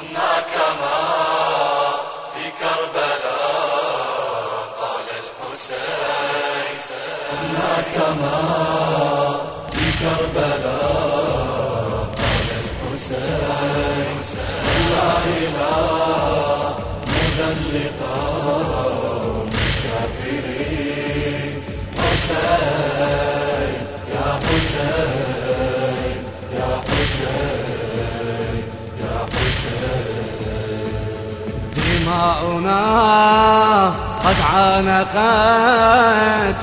كنا كما في كربلاء قال الحسين. لا مذلقا الكافرين دماؤنا قد عانقت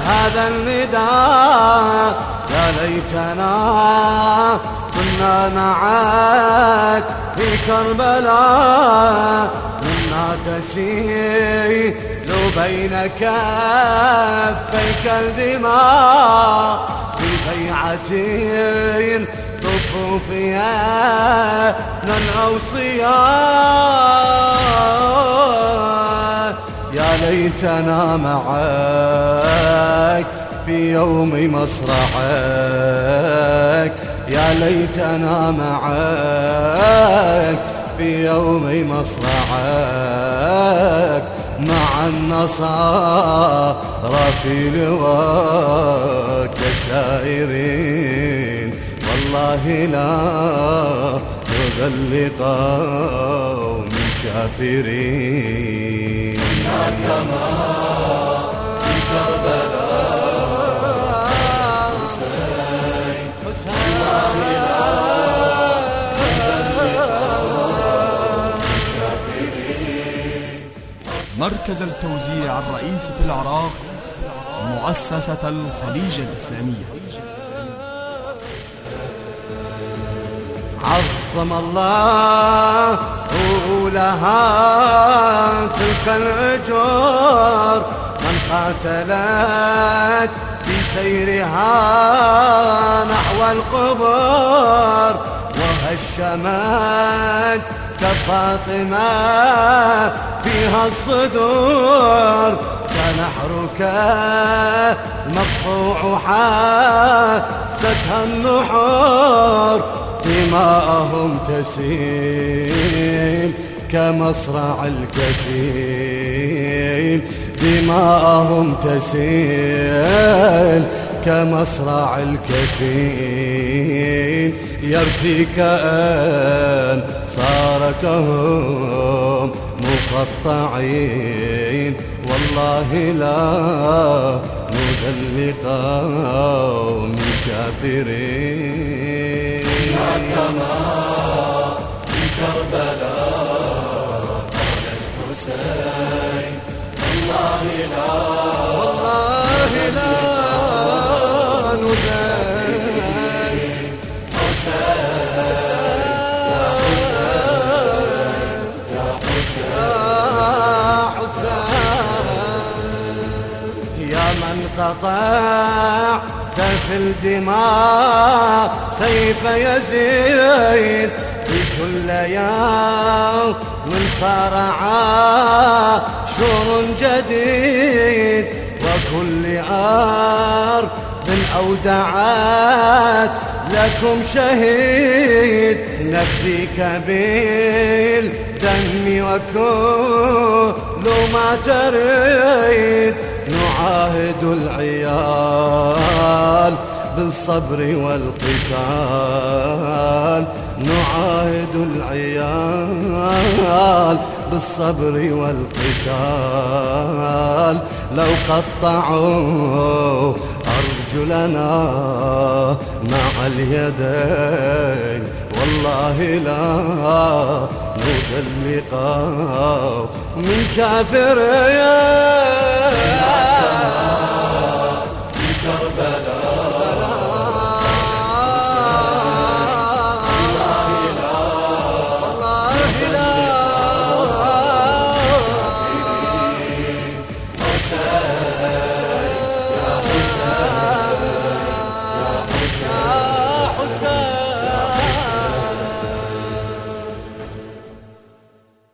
هذا النداء. يا ليتنا كنا معك في كربلاء. منا تسيل بين كفيك الدماء. ببيعتين طفوا فيها من الأوصياء يا ليتنا معك في يوم مصرعك. يا ليتنا معك في يوم مصرعك. مع النصارى في لواك سائرين والله لا نذل قوم كافرين. كما في كربلاء لا مركز التوزيع الرئيسي في العراق مؤسسة الخليج الإسلامية. عظم الله لها تلك الأجور من قاتلت في سيرها نحو القبور وهشمت كفاطمة فيها الصدور كنحرك مقطوع حاستها النحور دماءهم تسيل كمصرع الكفيل. دماءهم تسيل كمصرع الكفيل. يرثي كأن صار كهم مقطعين. والله لا نذل قوم كافرين. كما في كربلاء قال الحسين والله لا والله لا نذل يا من قطعت في الدماء سيف يزيد في كل يوم من صرعا شور جديد وكل أرض أودعت لكم شهيد نفديك بالدم وكل ما تريد نعاهد العيال بالصبر والقتال نعاهد العيال بالصبر والقتال. لو قطعوا أرجلنا مع اليدين والله لا نذل قوم من كافرين.